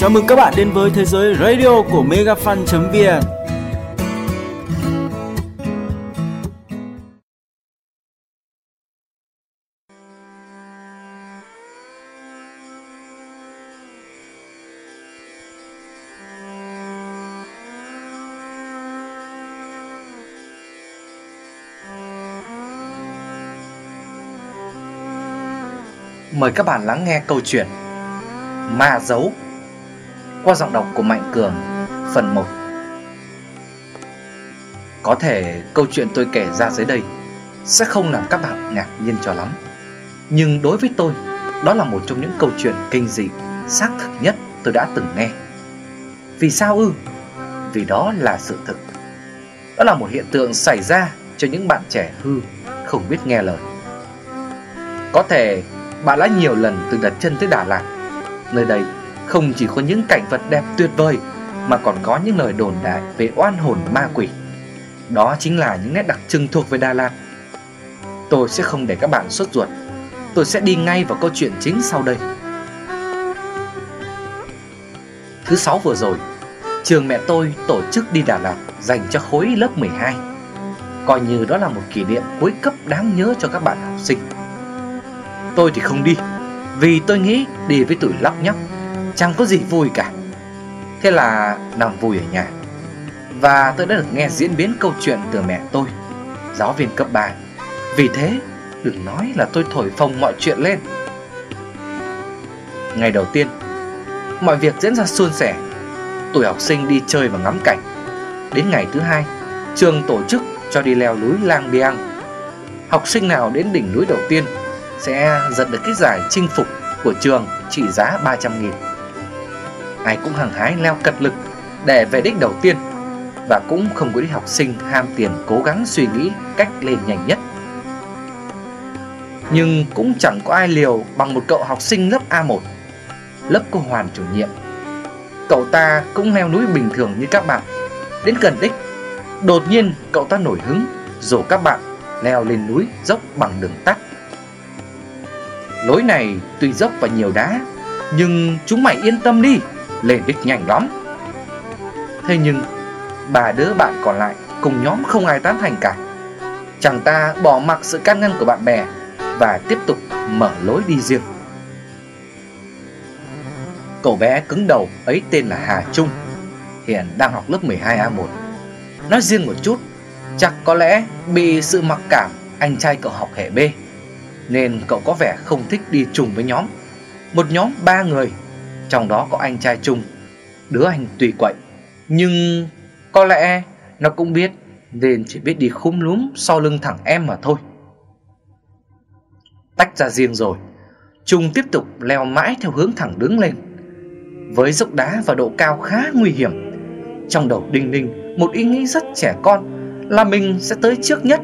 Chào mừng các bạn đến với thế giới radio của megafan.vn Mời các bạn lắng nghe câu chuyện Ma Dấu qua giọng đọc của Mạnh Cường phần 1 Có thể câu chuyện tôi kể ra dưới đây sẽ không làm các bạn ngạc nhiên cho lắm. Nhưng đối với tôi, đó là một trong những câu chuyện kinh dị xác thực nhất tôi đã từng nghe. Vì sao ư? Vì đó là sự thực. Đó là một hiện tượng xảy ra cho những bạn trẻ hư không biết nghe lời. Có thể bạn đã nhiều lần từng đặt chân tới Đà Lạt. Nơi đây không chỉ có những cảnh vật đẹp tuyệt vời, Mà còn có những lời đồn đại về oan hồn ma quỷ. Đó chính là những nét đặc trưng thuộc về Đà Lạt. Tôi sẽ không để các bạn sốt ruột. Tôi sẽ đi ngay vào câu chuyện chính sau đây. Thứ sáu vừa rồi, Trường mẹ tôi tổ chức đi Đà Lạt dành cho khối lớp 12 Coi như đó là một kỷ niệm cuối cấp đáng nhớ cho các bạn học sinh. Tôi thì không đi, Vì tôi nghĩ đi với tuổi lóc nhóc. Chẳng có gì vui cả. Thế là nằm vui ở nhà. Và tôi đã được nghe diễn biến câu chuyện từ mẹ tôi, Giáo viên cấp 3 Vì thế, đừng nói là tôi thổi phồng mọi chuyện lên. Ngày đầu tiên, Mọi việc diễn ra suôn sẻ. Tuổi học sinh đi chơi và ngắm cảnh. Đến ngày thứ hai, Trường tổ chức cho đi leo núi Lang Biang. Học sinh nào đến đỉnh núi đầu tiên Sẽ giật được cái giải chinh phục của trường trị giá 300 nghìn. Ai cũng hăng hái leo cật lực để về đích đầu tiên Và cũng không có đi học sinh ham tiền cố gắng suy nghĩ cách lên nhanh nhất. Nhưng cũng chẳng có ai liều bằng một cậu học sinh lớp A1 Lớp cô Hoàn chủ nhiệm. Cậu ta cũng leo núi bình thường như các bạn. Đến gần đích, Đột nhiên cậu ta nổi hứng, Rủ các bạn leo lên núi dốc bằng đường tắt. Lối này tuy dốc và nhiều đá, Nhưng chúng mày yên tâm đi. Lên đích nhanh lắm. Thế nhưng bà đứa bạn còn lại Cùng nhóm không ai tán thành cả. Chàng ta bỏ mặc sự can ngăn của bạn bè Và tiếp tục mở lối đi riêng. Cậu bé cứng đầu ấy tên là Hà Trung, Hiện đang học lớp 12A1 Nói riêng một chút, Chắc có lẽ bị sự mặc cảm anh trai cậu học hệ B, Nên cậu có vẻ không thích đi chung với nhóm. Một nhóm ba người trong đó có anh trai Trung Đứa anh tùy quậy. Nhưng có lẽ nó cũng biết Nên chỉ biết đi khúm lúm sau lưng thẳng em mà thôi. Tách ra riêng rồi, Trung tiếp tục leo mãi theo hướng thẳng đứng lên, Với dốc đá và độ cao khá nguy hiểm. Trong đầu đinh ninh, một ý nghĩ rất trẻ con Là mình sẽ tới trước nhất.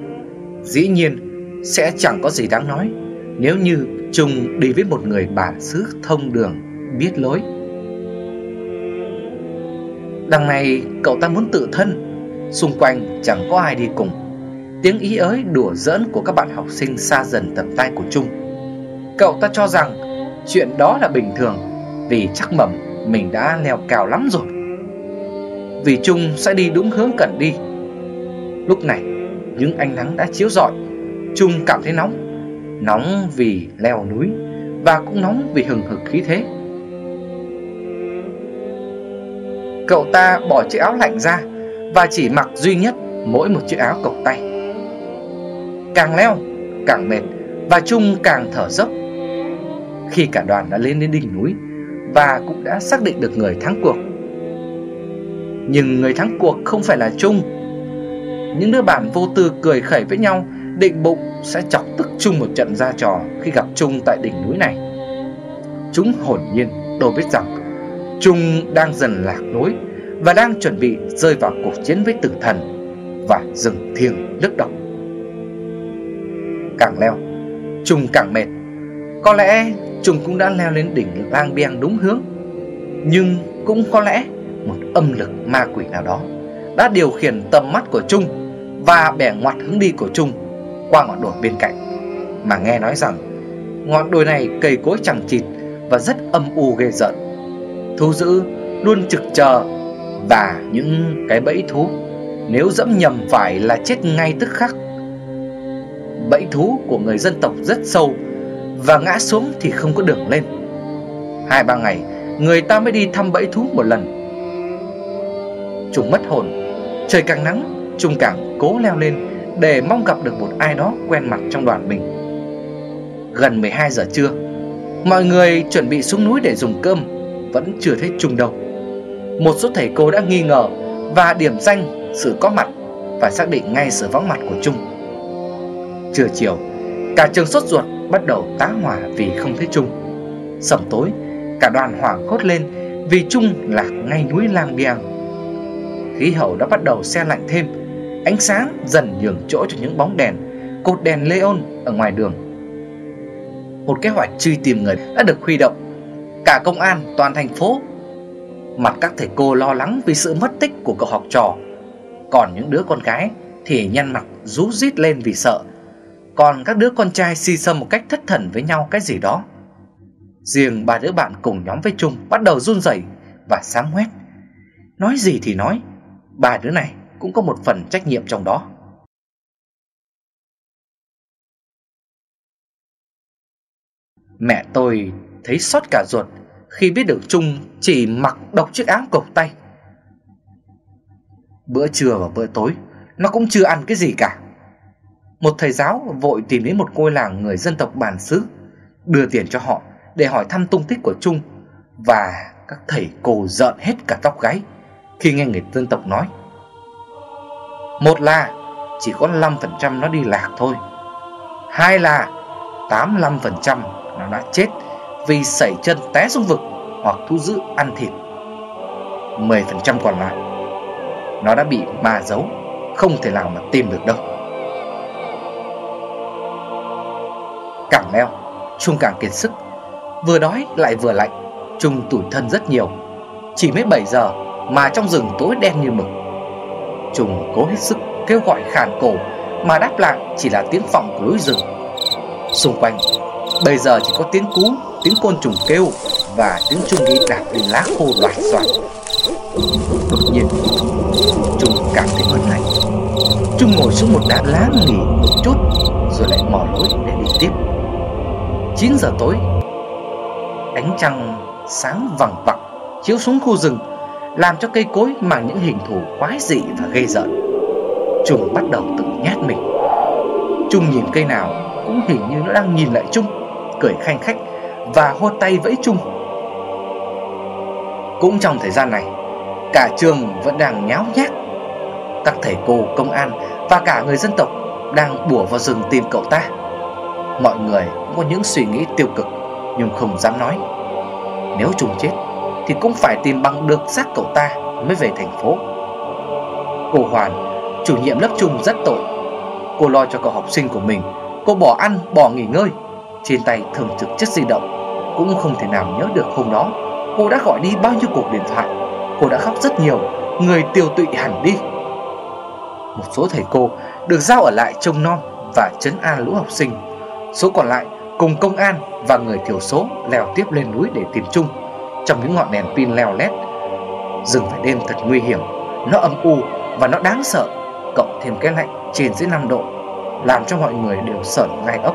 Dĩ nhiên, sẽ chẳng có gì đáng nói Nếu như Trung đi với một người bản xứ thông đường. Biết lối. Đằng này, cậu ta muốn tự thân, Xung quanh chẳng có ai đi cùng. Tiếng ý ới đùa giỡn của các bạn học sinh xa dần tầm tay của Trung. Cậu ta cho rằng chuyện đó là bình thường, Vì chắc mẩm mình đã leo cao lắm rồi. Vì Trung sẽ đi đúng hướng cần đi. Lúc này, những ánh nắng đã chiếu rọi. Trung cảm thấy nóng. Nóng vì leo núi Và cũng nóng vì hừng hực khí thế. Cậu ta bỏ chiếc áo lạnh ra Và chỉ mặc duy nhất mỗi một chiếc áo cộc tay. Càng leo, càng mệt Và Trung càng thở dốc. Khi cả đoàn đã lên đến đỉnh núi Và cũng đã xác định được người thắng cuộc. Nhưng người thắng cuộc không phải là Trung. Những đứa bạn vô tư cười khẩy với nhau, Định bụng sẽ chọc tức Trung một trận ra trò Khi gặp Trung tại đỉnh núi này. Chúng hồn nhiên đâu biết rằng Trung đang dần lạc lối Và đang chuẩn bị rơi vào cuộc chiến với tử thần Và rừng thiêng nước độc. Càng leo, Trung càng mệt. Có lẽ Trung cũng đã leo lên đỉnh lang biang đúng hướng, Nhưng cũng có lẽ Một âm lực ma quỷ nào đó Đã điều khiển tầm mắt của Trung Và bẻ ngoặt hướng đi của Trung Qua ngọn đồi bên cạnh. Mà nghe nói rằng, Ngọn đồi này cây cối chẳng chịt Và rất âm u ghê rợn thú dữ luôn trực chờ và những cái bẫy thú nếu dẫm nhầm phải là chết ngay tức khắc. Bẫy thú của người dân tộc rất sâu và ngã xuống thì không có đường lên. Hai ba ngày, người ta mới đi thăm bẫy thú một lần. Chúng mất hồn, trời càng nắng, chúng càng cố leo lên để mong gặp được một ai đó quen mặt trong đoàn mình. Gần 12 giờ trưa, mọi người chuẩn bị xuống núi để dùng cơm, vẫn chưa thấy Trung đâu. Một số thầy cô đã nghi ngờ và điểm danh sự có mặt và xác định ngay sự vắng mặt của Trung. Trưa chiều, cả trường sốt ruột bắt đầu tá hỏa vì không thấy Trung. Sầm tối, cả đoàn hoảng hốt lên vì Trung lạc ngay núi Lang Biang. Khí hậu đã bắt đầu xe lạnh thêm, ánh sáng dần nhường chỗ cho những bóng đèn, cột đèn Leon ở ngoài đường. Một kế hoạch truy tìm người đã được huy động. Cả công an, toàn thành phố. Mặt các thầy cô lo lắng vì sự mất tích của cậu học trò. Còn những đứa con gái thì nhăn mặt, rú rít lên vì sợ. Còn các đứa con trai si sâm một cách thất thần với nhau cái gì đó. Riêng ba đứa bạn cùng nhóm với Trung bắt đầu run rẩy và sáng hoét Nói gì thì nói, Ba đứa này cũng có một phần trách nhiệm trong đó. Mẹ tôi thấy xót cả ruột khi biết được Trung chỉ mặc độc chiếc áo cộc tay. Bữa trưa và bữa tối, nó cũng chưa ăn cái gì cả. Một thầy giáo vội tìm đến một ngôi làng người dân tộc bản xứ, đưa tiền cho họ để hỏi thăm tung tích của Trung và các thầy cô giận hết cả tóc gáy khi nghe người dân tộc nói. Một là chỉ có 5% nó đi lạc thôi. Hai là 85% nó đã chết vì sẩy chân té xuống vực hoặc thu giữ ăn thịt. 10% còn lại nó đã bị ma giấu, không thể nào mà tìm được đâu. Càng leo, Trung càng kiệt sức, vừa đói lại vừa lạnh, Trung tủi thân rất nhiều. Chỉ mới 7 giờ mà trong rừng tối đen như mực. Trung cố hết sức kêu gọi khàn cổ mà đáp lại chỉ là tiếng vọng của núi rừng. Xung quanh bây giờ chỉ có tiếng cú tiếng côn trùng kêu và tiếng trung đi đạp lên lá khô loạt xoạt. Đột nhiên, Trung cảm thấy ớn này Trung ngồi xuống một đá lá nghỉ một chút rồi lại mò lối để đi tiếp. 9 giờ tối, ánh trăng sáng vằng vặc chiếu xuống khu rừng làm cho cây cối mang những hình thù quái dị và gây rợn. Trung bắt đầu tự nhát mình. Trung nhìn cây nào cũng hình như nó đang nhìn lại Trung, cười khanh khách và hô tay vẫy chung. Cũng trong thời gian này, cả trường vẫn đang nháo nhác. Các thầy cô, công an và cả người dân tộc đang bùa vào rừng tìm cậu ta. Mọi người cũng có những suy nghĩ tiêu cực nhưng không dám nói. Nếu trùng chết thì cũng phải tìm bằng được xác cậu ta mới về thành phố. Cô Hoàn, chủ nhiệm lớp trung rất tội. Cô lo cho cậu học sinh của mình, cô bỏ ăn, bỏ nghỉ ngơi. Trên tay thường trực chất di động. Cũng không thể nào nhớ được hôm đó, Cô đã gọi đi bao nhiêu cuộc điện thoại. Cô đã khóc rất nhiều, Người tiêu tụy hẳn đi. Một số thầy cô được giao ở lại trông nom Và chấn an lũ học sinh. Số còn lại cùng công an và người thiểu số leo tiếp lên núi để tìm chung. Trong những ngọn đèn pin leo lét, Rừng phải đêm thật nguy hiểm. Nó âm u và nó đáng sợ, Cộng thêm cái lạnh trên dưới 5 độ, Làm cho mọi người đều sởn gai ốc.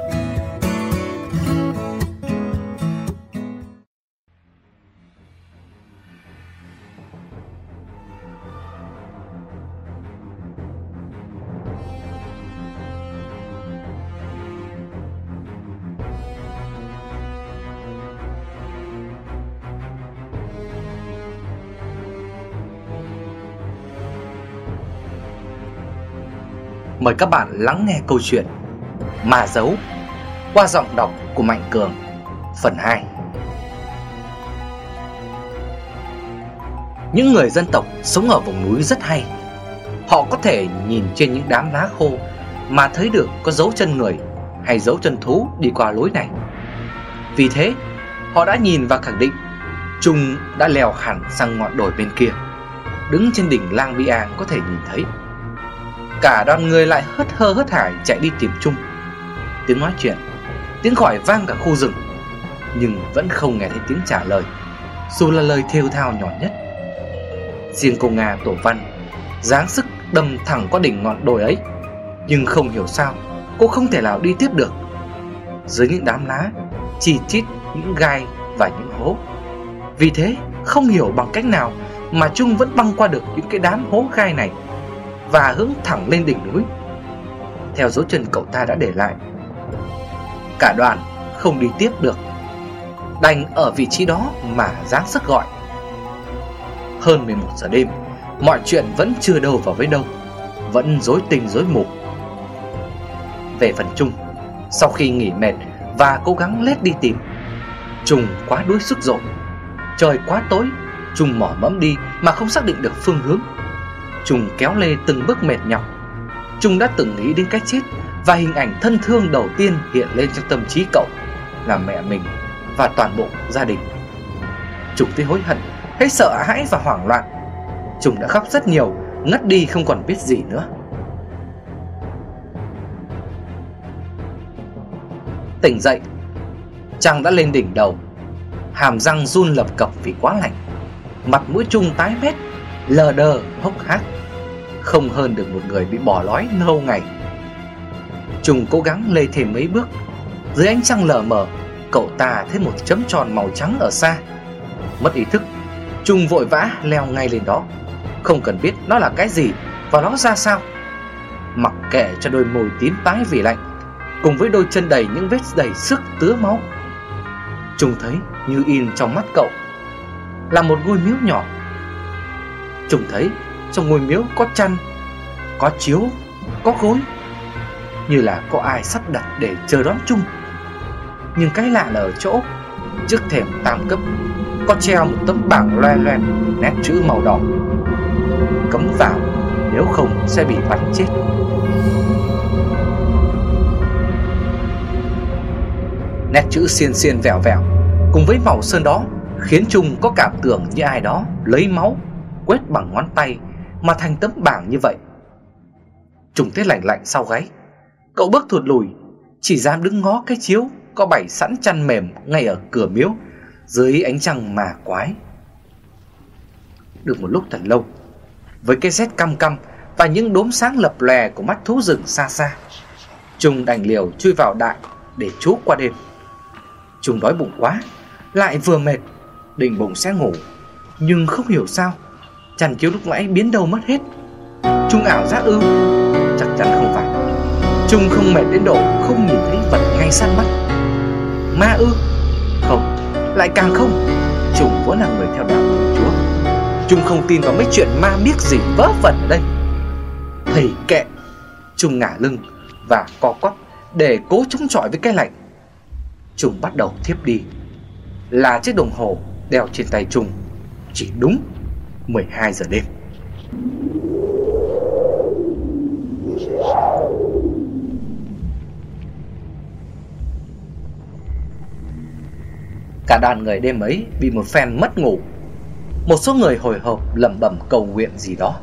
Mời các bạn lắng nghe câu chuyện Mà dấu qua giọng đọc của Mạnh Cường, Phần 2 Những người dân tộc sống ở vùng núi rất hay. Họ có thể nhìn trên những đám lá khô Mà thấy được có dấu chân người hay dấu chân thú đi qua lối này. Vì thế, họ đã nhìn và khẳng định Trung đã leo hẳn sang ngọn đồi bên kia, Đứng trên đỉnh lang Bi An có thể nhìn thấy. Cả đoàn người lại hớt hơ hớt hải chạy đi tìm Trung. Tiếng nói chuyện, Tiếng khỏi vang cả khu rừng, Nhưng vẫn không nghe thấy tiếng trả lời, Dù là lời thêu thao nhỏ nhất. Riêng cô Nga tổ văn, dáng sức đâm thẳng qua đỉnh ngọn đồi ấy, Nhưng không hiểu sao, Cô không thể nào đi tiếp được. Dưới những đám lá Chỉ chít những gai và những hố. Vì thế, không hiểu bằng cách nào Mà Trung vẫn băng qua được những cái đám hố gai này và hướng thẳng lên đỉnh núi theo dấu chân cậu ta đã để lại. Cả đoàn không đi tiếp được, đành ở vị trí đó mà dáng sức gọi. Hơn 11 giờ đêm, mọi chuyện vẫn chưa đâu vào với đâu, vẫn rối tình rối mù. Về phần Trung, sau khi nghỉ mệt và cố gắng lết đi tìm, Trung quá đuối sức rồi. Trời quá tối, Trung mỏ mẫm đi mà không xác định được phương hướng Trung kéo lê từng bước mệt nhọc. Trung đã từng nghĩ đến cái chết Và hình ảnh thân thương đầu tiên hiện lên trong tâm trí cậu Là mẹ mình và toàn bộ gia đình. Trung thấy hối hận, Thấy sợ hãi và hoảng loạn. Trung đã khóc rất nhiều, Ngất đi không còn biết gì nữa. Tỉnh dậy Trăng đã lên đỉnh đầu. Hàm răng run lập cập vì quá lạnh. Mặt mũi Trung tái mét lờ đờ, hốc hác, không hơn được một người bị bỏ lói lâu ngày. Trung cố gắng lê thêm mấy bước, Dưới ánh trăng lờ mờ, Cậu ta thấy một chấm tròn màu trắng ở xa. Mất ý thức, Trung vội vã leo ngay lên đó. Không cần biết nó là cái gì Và nó ra sao. Mặc kệ cho đôi môi tím tái vì lạnh, Cùng với đôi chân đầy những vết đầy sức tứa máu. Trung thấy như in trong mắt cậu, Là một ngôi miếu nhỏ trông thấy, trong ngôi miếu có chăn, Có chiếu, Có gối, Như là có ai sắp đặt để chờ đón chung. Nhưng cái lạ là ở chỗ, Trước thềm tam cấp, Có treo một tấm bảng loe loen Nét chữ màu đỏ. Cấm vào, Nếu không sẽ bị bắn chết. Nét chữ xiên xiên vẹo vẹo, Cùng với màu sơn đó, Khiến Trung có cảm tưởng như ai đó Lấy máu. Quét bằng ngón tay mà thành tấm bảng như vậy. Trùng tiết lạnh lạnh sau gáy, cậu bước thụt lùi, chỉ dám đứng ngó cái chiếu có bảy sẵn chăn mềm ngay ở cửa miếu dưới ánh trăng mà quái. Được một lúc thật lâu, với cái rét căm căm và những đốm sáng lập lè của mắt thú rừng xa xa, Trùng đành liều chui vào đại để trú qua đêm. Trùng đói bụng quá, lại vừa mệt, định bụng sẽ ngủ, nhưng không hiểu sao Chăn chiếu lúc nãy biến đâu mất hết. Trung ảo giác ư? Chắc chắn không phải. Trung không mệt đến độ không nhìn thấy vật ngay sát mắt. Ma ư? Không, Lại càng không. Trung vốn là người theo đạo của Chúa. Trung không tin vào mấy chuyện ma biết gì vớ vẩn ở đây. Thầy kệ. Trung ngả lưng và co quắp để cố chống chọi với cái lạnh. Trung bắt đầu thiếp đi. Là chiếc đồng hồ đeo trên tay Trung. Chỉ đúng 12 giờ đêm. Cả đàn người đêm ấy bị một phen mất ngủ. Một số người hồi hộp lẩm bẩm cầu nguyện gì đó.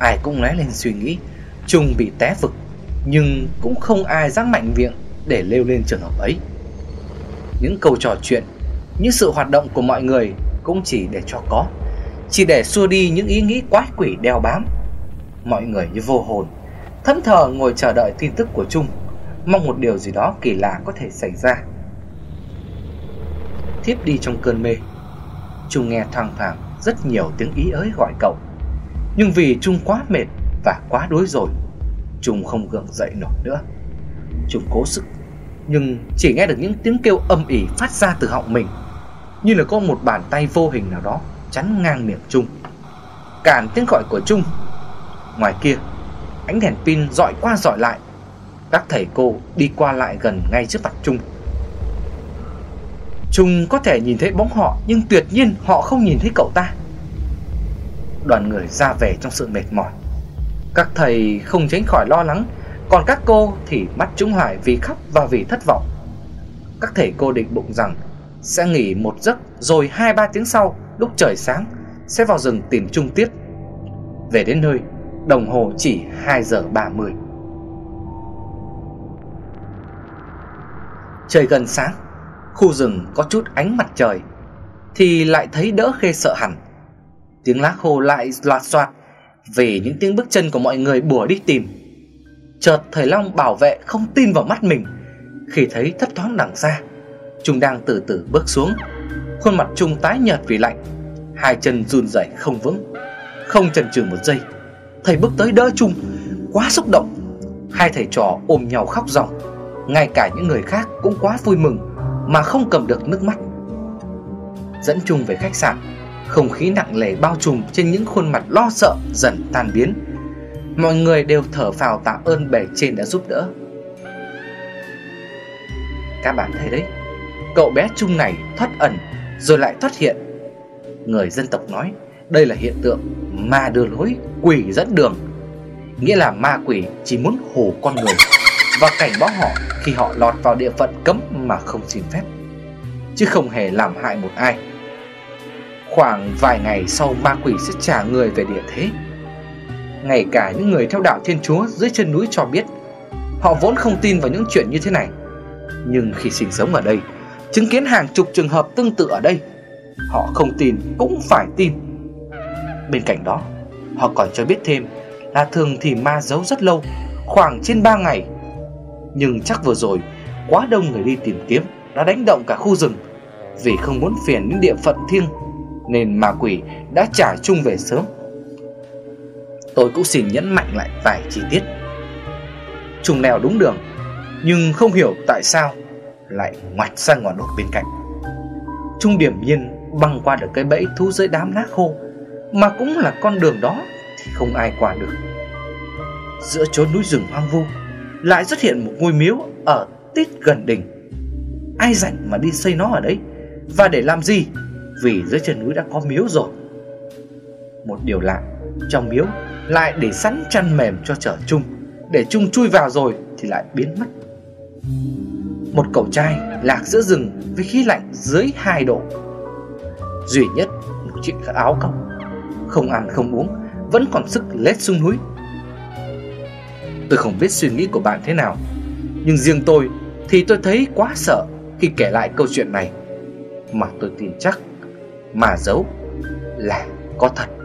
Ai cũng lóe lên suy nghĩ Trung bị té vực Nhưng cũng không ai dám mạnh miệng Để lêu lên trường hợp ấy Những câu trò chuyện, Những sự hoạt động của mọi người Cũng chỉ để cho có chỉ để xua đi những ý nghĩ quái quỷ đeo bám. Mọi người như vô hồn, thẫn thờ ngồi chờ đợi tin tức của Trung, mong một điều gì đó kỳ lạ có thể xảy ra. Thiếp đi trong cơn mê, Trung nghe thoang thoảng rất nhiều tiếng ý ới gọi cậu. Nhưng vì Trung quá mệt và quá đuối rồi, Trung không gượng dậy nổi nữa. Trung cố sức, nhưng chỉ nghe được những tiếng kêu âm ỉ phát ra từ họng mình, như là có một bàn tay vô hình nào đó chắn ngang miệng Trung. Cản tiếng gọi của Trung. Ngoài kia, ánh đèn pin dọi qua dọi lại. Các thầy cô đi qua lại gần ngay trước mặt Trung. Trung có thể nhìn thấy bóng họ nhưng tuyệt nhiên họ không nhìn thấy cậu ta. Đoàn người ra về trong sự mệt mỏi. Các thầy không tránh khỏi lo lắng, còn các cô thì mắt trúng lại vì khóc và vì thất vọng. Các thầy cô định bụng rằng sẽ nghỉ một giấc rồi hai ba tiếng sau lúc trời sáng sẽ vào rừng tìm Trung tiếp. Về đến nơi, đồng hồ chỉ 2 giờ 30. Trời gần sáng, khu rừng có chút ánh mặt trời thì lại thấy đỡ khê sợ hẳn. Tiếng lá khô lại loạt soạt vì những tiếng bước chân của mọi người bùa đi tìm. Chợt thầy Long bảo vệ không tin vào mắt mình khi thấy thấp thoáng đằng xa. Trung đang từ từ bước xuống, khuôn mặt Trung tái nhợt vì lạnh, hai chân run rẩy không vững. Không chần chừ một giây, thầy bước tới đỡ Trung, quá xúc động. Hai thầy trò ôm nhau khóc ròng, ngay cả những người khác cũng quá vui mừng mà không cầm được nước mắt. Dẫn Trung về khách sạn, không khí nặng nề bao trùm trên những khuôn mặt lo sợ dần tan biến. Mọi người đều thở phào tạ ơn bề trên đã giúp đỡ. Các bạn thấy đấy, cậu bé Trung này thoát ẩn rồi lại thoát hiện. Người dân tộc nói đây là hiện tượng ma đưa lối, quỷ dẫn đường. Nghĩa là ma quỷ chỉ muốn hù con người và cảnh báo họ khi họ lọt vào địa phận cấm mà không xin phép, chứ không hề làm hại một ai. Khoảng vài ngày sau ma quỷ sẽ trả người về địa thế. Ngay cả những người theo đạo Thiên Chúa dưới chân núi cho biết, họ vốn không tin vào những chuyện như thế này. Nhưng khi sinh sống ở đây, chứng kiến hàng chục trường hợp tương tự ở đây, họ không tin cũng phải tin. Bên cạnh đó, họ còn cho biết thêm là thường thì ma giấu rất lâu, khoảng trên 3 ngày. Nhưng chắc vừa rồi Quá đông người đi tìm kiếm Đã đánh động cả khu rừng. Vì không muốn phiền những địa phận thiêng Nên ma quỷ đã trả chung về sớm. Tôi cũng xin nhấn mạnh lại vài chi tiết. Trùng nèo đúng đường Nhưng không hiểu tại sao lại ngoặt sang ngọn đồi bên cạnh Trung điểm nhiên băng qua được cái bẫy thú dưới đám lá khô Mà cũng là con đường đó Thì không ai qua được Giữa chốn núi rừng hoang vu lại xuất hiện một ngôi miếu ở tít gần đỉnh. Ai rảnh mà đi xây nó ở đấy? Và để làm gì? Vì dưới chân núi đã có miếu rồi. Một điều lạ, trong miếu lại để sẵn chăn mềm cho chở chung, để chung chui vào rồi thì lại biến mất. Một cậu trai lạc giữa rừng với khí lạnh dưới 2 độ. Duy nhất một chiếc áo cộc, không ăn không uống, vẫn còn sức lết xuống núi. Tôi không biết suy nghĩ của bạn thế nào Nhưng riêng tôi thì tôi thấy quá sợ khi kể lại câu chuyện này. Mà tôi tin chắc mà giấu là có thật.